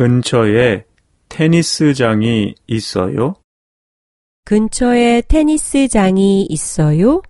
근처에 테니스장이 있어요? 근처에 테니스장이 있어요?